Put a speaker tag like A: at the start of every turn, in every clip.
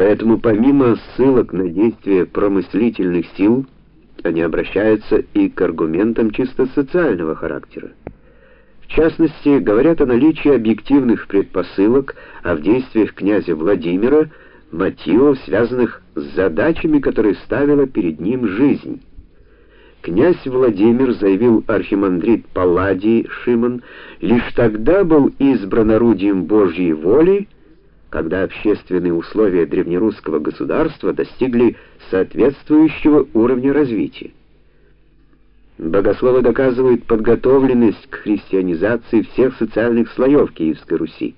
A: Поэтому помимо ссылок на действия промыслительных сил, они обращаются и к аргументам чисто социального характера. В частности, говорят о наличии объективных предпосылок, а в действиях князя Владимира мотивов, связанных с задачами, которые ставила перед ним жизнь. Князь Владимир, заявил архимандрит Палладий Шимон, лишь тогда был избран орудием Божьей воли, когда общественные условия древнерусского государства достигли соответствующего уровня развития. Богословы доказывают подготовленность к христианизации всех социальных слоев Киевской Руси.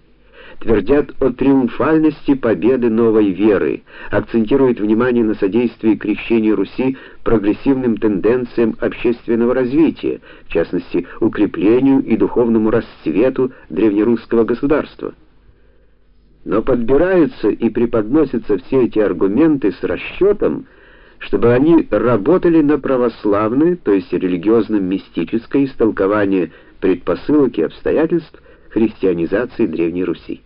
A: Твердят о триумфальности победы новой веры, акцентируют внимание на содействии крещению Руси прогрессивным тенденциям общественного развития, в частности, укреплению и духовному расцвету древнерусского государства. Но подбираются и преподносятся все эти аргументы с расчетом, чтобы они работали на православное, то есть религиозно-мистическое истолкование предпосылок и обстоятельств христианизации Древней Руси.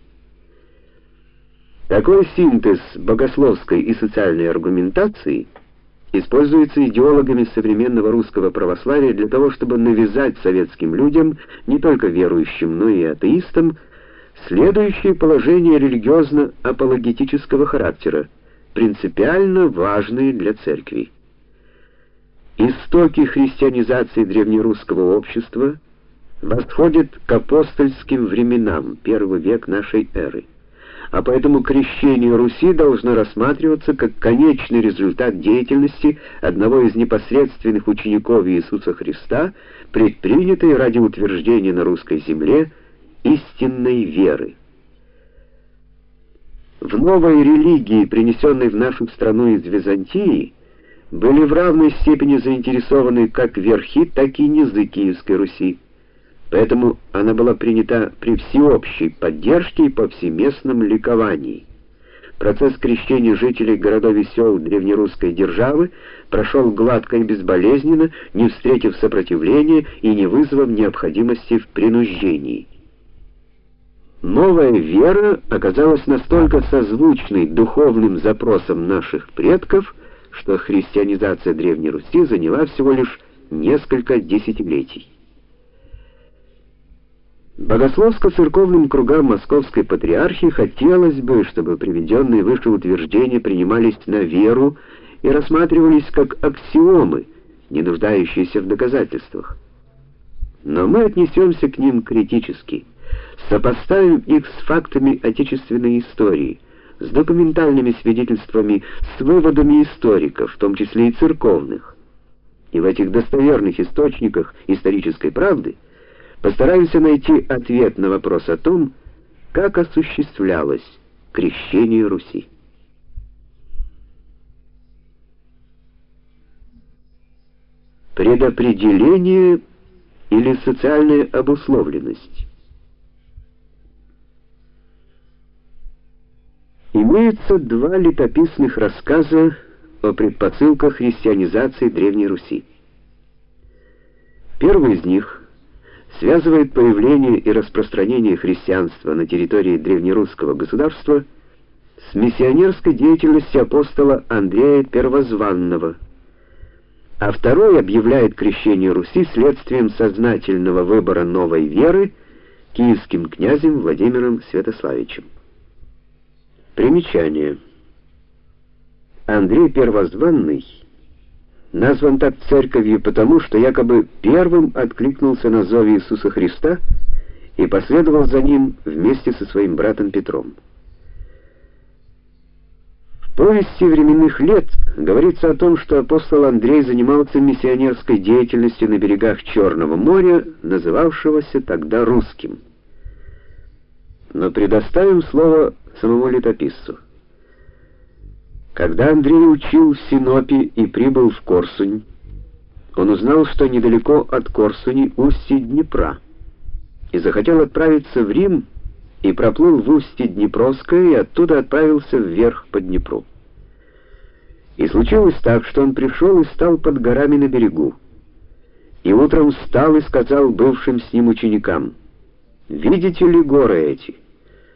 A: Такой синтез богословской и социальной аргументации используется идеологами современного русского православия для того, чтобы навязать советским людям, не только верующим, но и атеистам, Следующее положение религиозно-апологетического характера, принципиально важные для церкви. Истоки христианизации древнерусского общества восходят к апостольским временам, первый век нашей эры. А поэтому крещение Руси должно рассматриваться как конечный результат деятельности одного из непосредственных учеников Иисуса Христа, предпринятой ради утверждения на русской земле истинной веры. В новой религии, принесенной в нашу страну из Византии, были в равной степени заинтересованы как верхи, так и низы Киевской Руси. Поэтому она была принята при всеобщей поддержке и повсеместном ликовании. Процесс крещения жителей городов и сел древнерусской державы прошел гладко и безболезненно, не встретив сопротивления и не вызвав необходимости в принуждении. Новая вера оказалась настолько созвучной духовным запросам наших предков, что христианизация Древней Руси заняла всего лишь несколько десятилетий. Богословско-церковным кругам Московской патриархии хотелось бы, чтобы приведенные выше утверждения принимались на веру и рассматривались как аксиомы, не нуждающиеся в доказательствах. Но мы отнесемся к ним критически. Сопоставим их с фактами отечественной истории, с документальными свидетельствами, с выводами историков, в том числе и церковных. И в этих достоверных источниках исторической правды постараемся найти ответ на вопрос о том, как осуществлялось крещение Руси. Предопределение или социальная обусловленность Имеются два летописных рассказа о предпосылках христианизации Древней Руси. Первый из них связывает появление и распространение христианства на территории древнерусского государства с миссионерской деятельностью апостола Андрея Первозванного, а второй объявляет крещение Руси следствием сознательного выбора новой веры киевским князем Владимиром Святославичем. Примечание. Андрей Первозванный назван так церковью потому, что якобы первым откликнулся на зов Иисуса Христа и последовал за ним вместе со своим братом Петром. В повести временных лет говорится о том, что апостол Андрей занимался миссионерской деятельностью на берегах Черного моря, называвшегося тогда русским. Но предоставим слово самому летописцу. Когда Андрей учил в Синопе и прибыл в Корсунь, он узнал, что недалеко от Корсуни устье Днепра, и захотел отправиться в Рим и проплыл в устье Днепровское и оттуда отправился вверх по Днепру. И случилось так, что он пришел и стал под горами на берегу. И утром встал и сказал бывшим с ним ученикам: "Видите ли горы эти?"